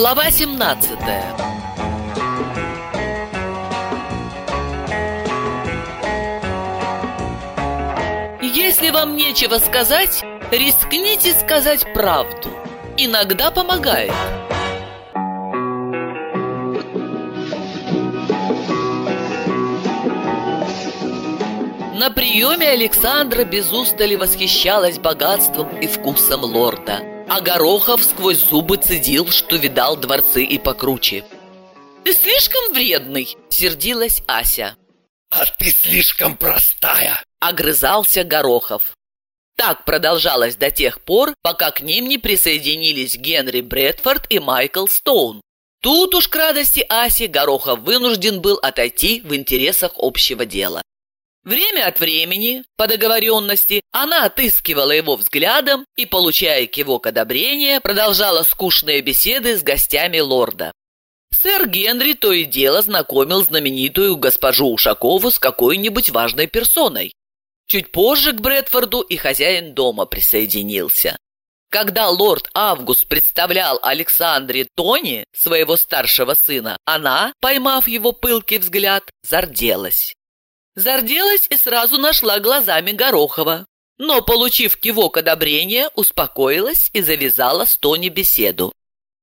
Глава 17 Если вам нечего сказать, рискните сказать правду. Иногда помогает. На приеме Александра без устали восхищалась богатством и вкусом лорда, а Горохов сквозь зубы цедил, что видал дворцы и покруче. «Ты слишком вредный!» — сердилась Ася. «А ты слишком простая!» — огрызался Горохов. Так продолжалось до тех пор, пока к ним не присоединились Генри Брэдфорд и Майкл Стоун. Тут уж к радости Аси Горохов вынужден был отойти в интересах общего дела. Время от времени, по договоренности, она отыскивала его взглядом и, получая кивок одобрения, продолжала скучные беседы с гостями лорда. Сэр Генри то и дело знакомил знаменитую госпожу Ушакову с какой-нибудь важной персоной. Чуть позже к Брэдфорду и хозяин дома присоединился. Когда лорд Август представлял Александре Тони, своего старшего сына, она, поймав его пылкий взгляд, зарделась. Зарделась и сразу нашла глазами Горохова. Но, получив кивок одобрения, успокоилась и завязала с Тони беседу.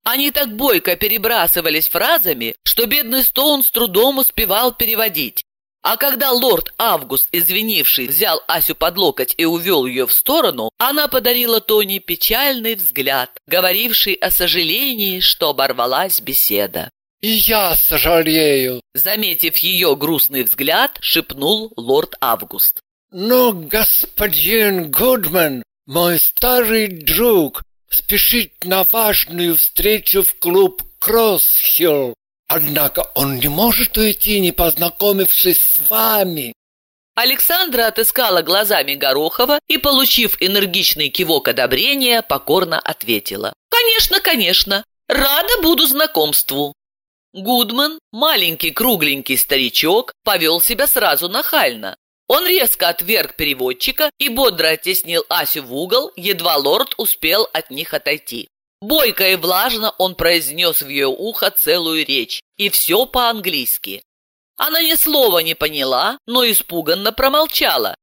Они так бойко перебрасывались фразами, что бедный Стоун с трудом успевал переводить. А когда лорд Август, извинивший, взял Асю под локоть и увел ее в сторону, она подарила Тони печальный взгляд, говоривший о сожалении, что оборвалась беседа. И я сожалею. Заметив ее грустный взгляд, шепнул лорд Август. Но господин Гудман, мой старый друг, спешит на важную встречу в клуб Кроссхилл. Однако он не может уйти, не познакомившись с вами. Александра отыскала глазами Горохова и, получив энергичный кивок одобрения, покорно ответила. «Конечно, конечно. Рада буду знакомству». Гудман, маленький кругленький старичок, повел себя сразу нахально. Он резко отверг переводчика и бодро оттеснил Асю в угол, едва лорд успел от них отойти. Бойко и влажно он произнес в ее ухо целую речь, и все по-английски. Она ни слова не поняла, но испуганно промолчала,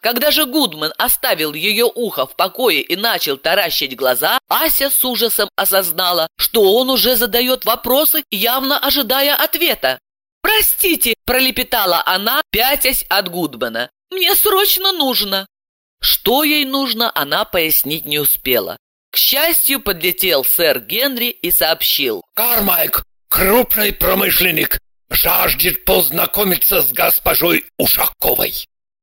когда же Гудман оставил ее ухо в покое и начал таращить глаза, Ася с ужасом осознала, что он уже задает вопросы, явно ожидая ответа. «Простите», – пролепетала она, пятясь от Гудмана. «Мне срочно нужно». Что ей нужно, она пояснить не успела. К счастью, подлетел сэр Генри и сообщил. «Кармайк, крупный промышленник, жаждет познакомиться с госпожой Ушаковой».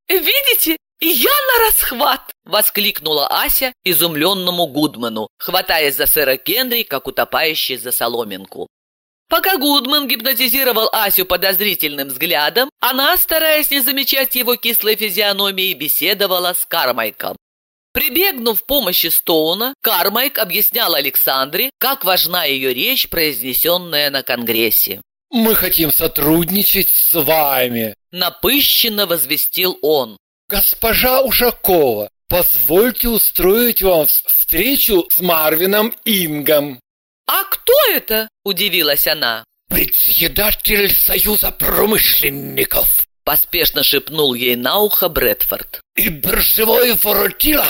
«Видите, «Я на расхват!» — воскликнула Ася изумленному Гудману, хватаясь за сэра Генри, как утопающий за соломинку. Пока Гудман гипнотизировал Асю подозрительным взглядом, она, стараясь не замечать его кислой физиономии, беседовала с Кармайком. Прибегнув в помощи Стоуна, Кармайк объяснял Александре, как важна ее речь, произнесенная на Конгрессе. «Мы хотим сотрудничать с вами», — напыщенно возвестил он. «Госпожа Ушакова, позвольте устроить вам встречу с Марвином Ингом». «А кто это?» – удивилась она. «Председатель Союза промышленников», – поспешно шепнул ей на ухо Брэдфорд. «И биржевой воротила».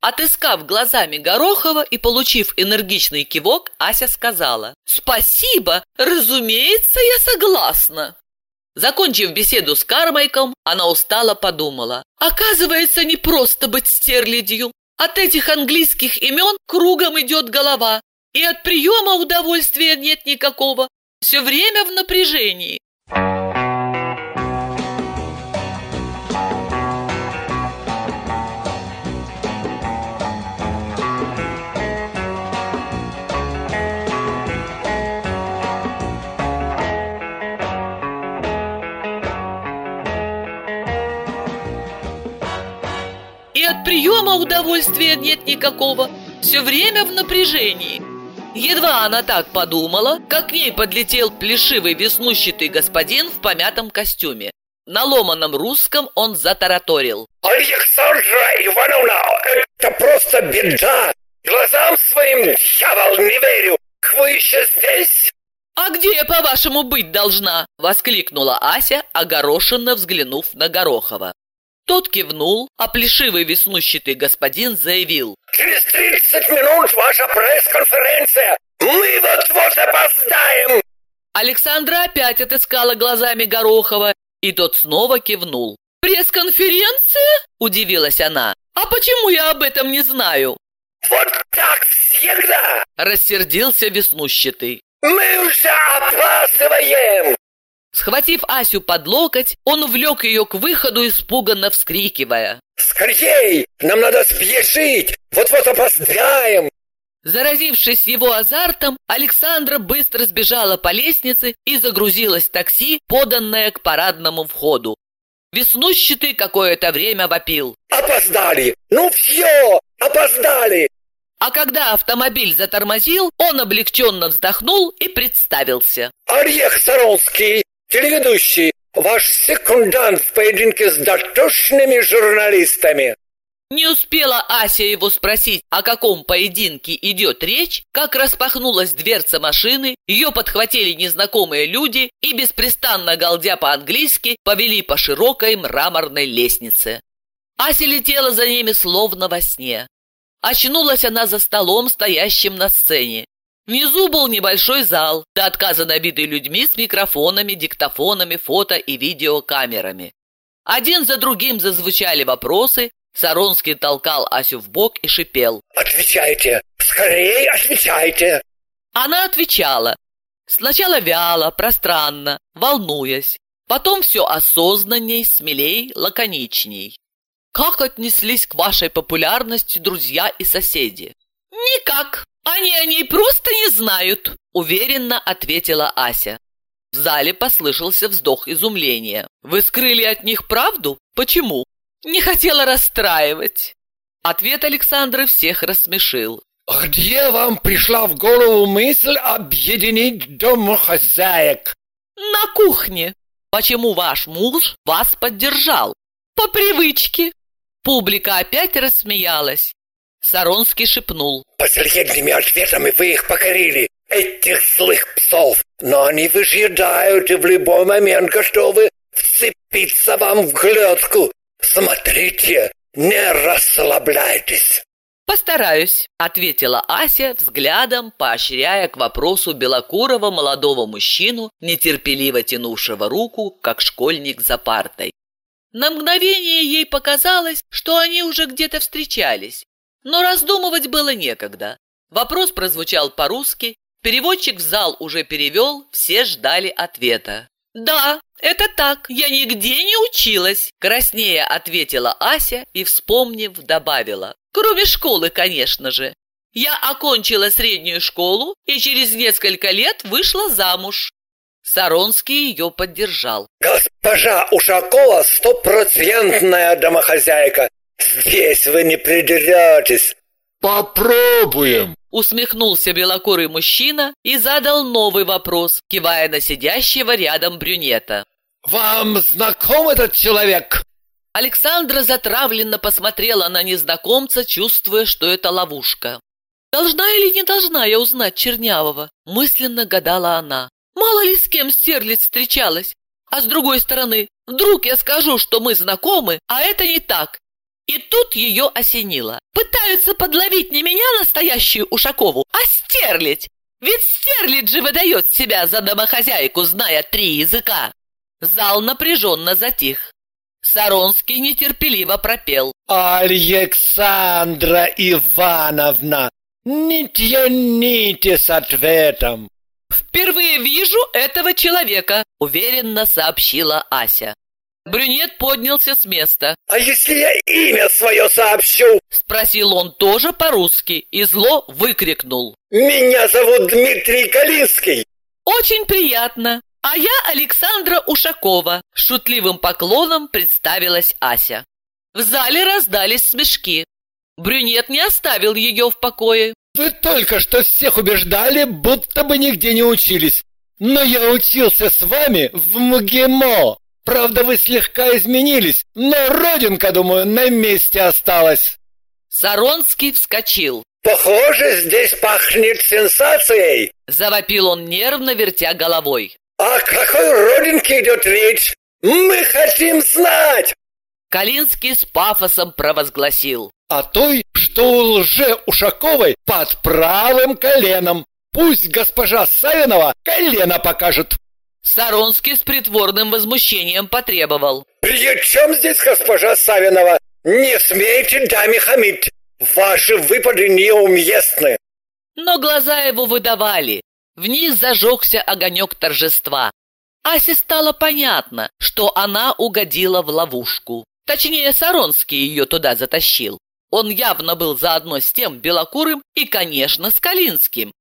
Отыскав глазами Горохова и получив энергичный кивок, Ася сказала «Спасибо, разумеется, я согласна». Закончив беседу с Кармайком, она устало подумала. Оказывается, не просто быть стерлядью. От этих английских имен кругом идет голова. И от приема удовольствия нет никакого. Все время в напряжении. Удовольствия нет никакого. Все время в напряжении. Едва она так подумала, как к ней подлетел плешивый веснущатый господин в помятом костюме. На ломаном русском он затараторил. «Александра Ивановна, это просто беда! Глазам своим, дьявол, не верю! вы еще здесь?» «А где я, по-вашему, быть должна?» — воскликнула Ася, огорошенно взглянув на Горохова. Тот кивнул, а плешивый веснущатый господин заявил. «Через тридцать минут ваша пресс-конференция! Мы вот-вот опоздаем!» Александра опять отыскала глазами Горохова, и тот снова кивнул. «Пресс-конференция?» – удивилась она. «А почему я об этом не знаю?» «Вот так всегда!» – рассердился веснущатый. «Мы уже опаздываем!» Схватив Асю под локоть, он влек ее к выходу, испуганно вскрикивая. «Скорей! Нам надо спешить! Вот-вот опоздаем!» Заразившись его азартом, Александра быстро сбежала по лестнице и загрузилась в такси, поданное к парадному входу. Веснущатый какое-то время вопил. «Опоздали! Ну все! Опоздали!» А когда автомобиль затормозил, он облегченно вздохнул и представился. «Орех Саронский, телеведущий, ваш секундант в поединке с дотошными журналистами». Не успела Ася его спросить, о каком поединке идет речь, как распахнулась дверца машины, ее подхватили незнакомые люди и, беспрестанно галдя по-английски, повели по широкой мраморной лестнице. Ася летела за ними словно во сне. Очнулась она за столом, стоящим на сцене. Внизу был небольшой зал, до отказа набитый людьми с микрофонами, диктофонами, фото и видеокамерами. Один за другим зазвучали вопросы, Саронский толкал Асю в бок и шипел. «Отвечайте! Скорее отвечайте!» Она отвечала. Сначала вяло, пространно, волнуясь. Потом все осознанней, смелей, лаконичней. Как отнеслись к вашей популярности друзья и соседи? Никак. Они о ней просто не знают, уверенно ответила Ася. В зале послышался вздох изумления. Вы скрыли от них правду? Почему? Не хотела расстраивать. Ответ Александры всех рассмешил. «Где вам пришла в голову мысль объединить домохозяек?» «На кухне. Почему ваш муж вас поддержал?» «По привычке. Публика опять рассмеялась. Саронский шепнул. «Последними ответами вы их покорили, этих злых псов, но они выжидают и в любой момент готовы вцепиться вам в глотку. Смотрите, не расслабляйтесь!» «Постараюсь», — ответила Ася, взглядом поощряя к вопросу белокурого молодого мужчину, нетерпеливо тянувшего руку, как школьник за партой. На мгновение ей показалось, что они уже где-то встречались, но раздумывать было некогда. Вопрос прозвучал по-русски, переводчик в зал уже перевел, все ждали ответа. «Да, это так, я нигде не училась», – краснее ответила Ася и, вспомнив, добавила. «Кроме школы, конечно же. Я окончила среднюю школу и через несколько лет вышла замуж. Саронский ее поддержал. «Госпожа Ушакова стопроцентная домохозяйка. Здесь вы не придеретесь». «Попробуем!» Усмехнулся белокурый мужчина и задал новый вопрос, кивая на сидящего рядом брюнета. «Вам знаком этот человек?» Александра затравленно посмотрела на незнакомца, чувствуя, что это ловушка. «Должна или не должна я узнать Чернявого?» – мысленно гадала она. Мало ли с кем стерлиц встречалась. А с другой стороны, вдруг я скажу, что мы знакомы, а это не так. И тут ее осенило. Пытаются подловить не меня, настоящую Ушакову, а стерлить. Ведь стерлить же выдает себя за домохозяйку, зная три языка. Зал напряженно затих. Саронский нетерпеливо пропел. «Александра Ивановна, не тяните с ответом!» «Впервые вижу этого человека», — уверенно сообщила Ася. Брюнет поднялся с места. «А если я имя свое сообщу?» Спросил он тоже по-русски и зло выкрикнул. «Меня зовут Дмитрий Калинский!» «Очень приятно. А я Александра Ушакова», — шутливым поклоном представилась Ася. В зале раздались смешки. Брюнет не оставил ее в покое. Вы только что всех убеждали, будто бы нигде не учились. Но я учился с вами в МГИМО. Правда, вы слегка изменились, но родинка, думаю, на месте осталась. Саронский вскочил. Похоже, здесь пахнет сенсацией. Завопил он нервно, вертя головой. О какой родинке идет речь? Мы хотим знать! Калинский с пафосом провозгласил. О той, что у лже-Ушаковой под правым коленом. Пусть госпожа Савинова колено покажет. Сторонский с притворным возмущением потребовал. «При чем здесь госпожа Савинова? Не смейте даме хамить! Ваши выпады неуместны!» Но глаза его выдавали. В них зажегся огонек торжества. Асе стало понятно, что она угодила в ловушку. Точнее, Саронский ее туда затащил. Он явно был заодно с тем Белокурым и, конечно, с Калинским.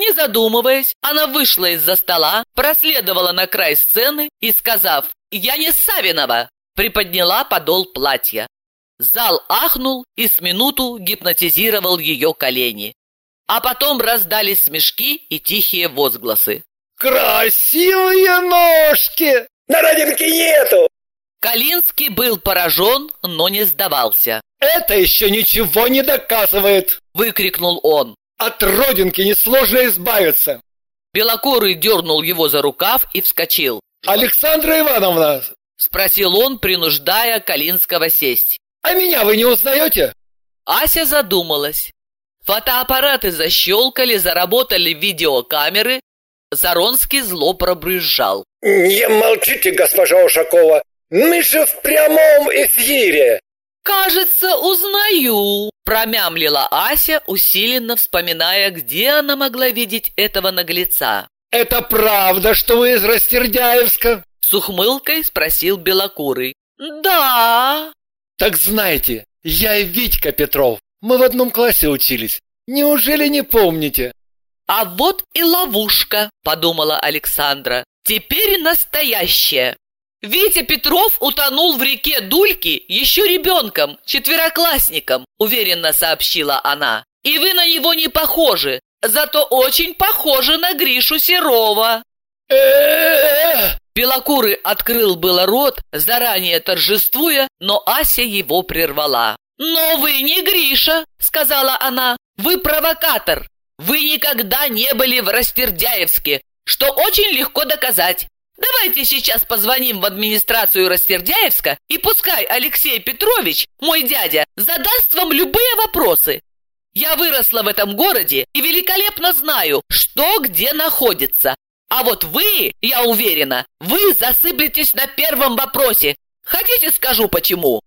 Не задумываясь, она вышла из-за стола, проследовала на край сцены и, сказав «Я не Савинова!», приподняла подол платья. Зал ахнул и с минуту гипнотизировал ее колени. А потом раздались смешки и тихие возгласы. «Красивые ножки! На родинке нету!» Калинский был поражен, но не сдавался. «Это еще ничего не доказывает!» — выкрикнул он. От родинки несложно избавиться. Белокурый дернул его за рукав и вскочил. «Александра Ивановна!» — спросил он, принуждая Калинского сесть. «А меня вы не узнаете?» Ася задумалась. Фотоаппараты защелкали, заработали видеокамеры. Заронский зло пробрызжал. «Не молчите, госпожа Ушакова! Мы же в прямом эфире!» «Кажется, узнаю», — промямлила Ася, усиленно вспоминая, где она могла видеть этого наглеца. «Это правда, что вы из Растердяевска?» С ухмылкой спросил Белокурый. «Да». «Так знаете, я и Витька Петров. Мы в одном классе учились. Неужели не помните?» «А вот и ловушка», — подумала Александра. «Теперь настоящая. Витя Петров утонул в реке Дульки еще ребенком, четвероклассником, уверенно сообщила она. И вы на него не похожи, зато очень похожи на Гришу Серова. Белокурый открыл было рот, заранее торжествуя, но Ася его прервала. «Но вы не Гриша», — сказала она. «Вы провокатор. Вы никогда не были в Растердяевске, что очень легко доказать. Давайте сейчас позвоним в администрацию Растердяевска, и пускай Алексей Петрович, мой дядя, задаст вам любые вопросы. Я выросла в этом городе и великолепно знаю, что где находится. А вот вы, я уверена, вы засыплетесь на первом вопросе. Хотите, скажу почему?»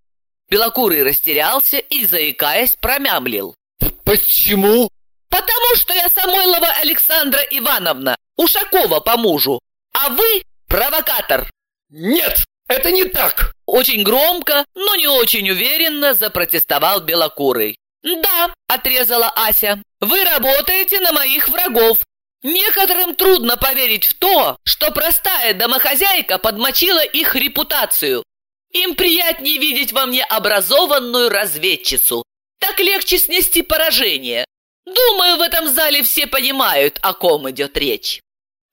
Белокурый растерялся и, заикаясь, промямлил. «Почему?» «Потому что я Самойлова Александра Ивановна, Ушакова по мужу, а вы провокатор!» «Нет, это не так!» Очень громко, но не очень уверенно запротестовал Белокурый. «Да», — отрезала Ася, — «вы работаете на моих врагов. Некоторым трудно поверить в то, что простая домохозяйка подмочила их репутацию. Им приятнее видеть во мне образованную разведчицу. Так легче снести поражение. Думаю, в этом зале все понимают, о ком идет речь».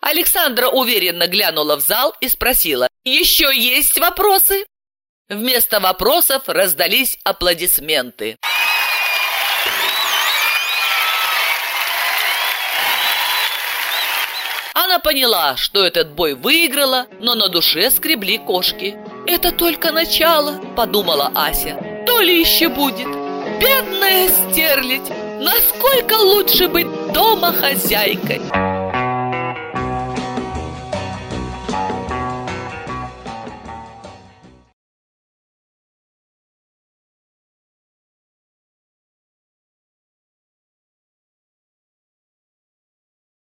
Александра уверенно глянула в зал и спросила, «Еще есть вопросы?» Вместо вопросов раздались аплодисменты. Она поняла, что этот бой выиграла, но на душе скребли кошки. «Это только начало», — подумала Ася. «То ли еще будет. Бедная стерлядь! Насколько лучше быть дома хозяйкой!»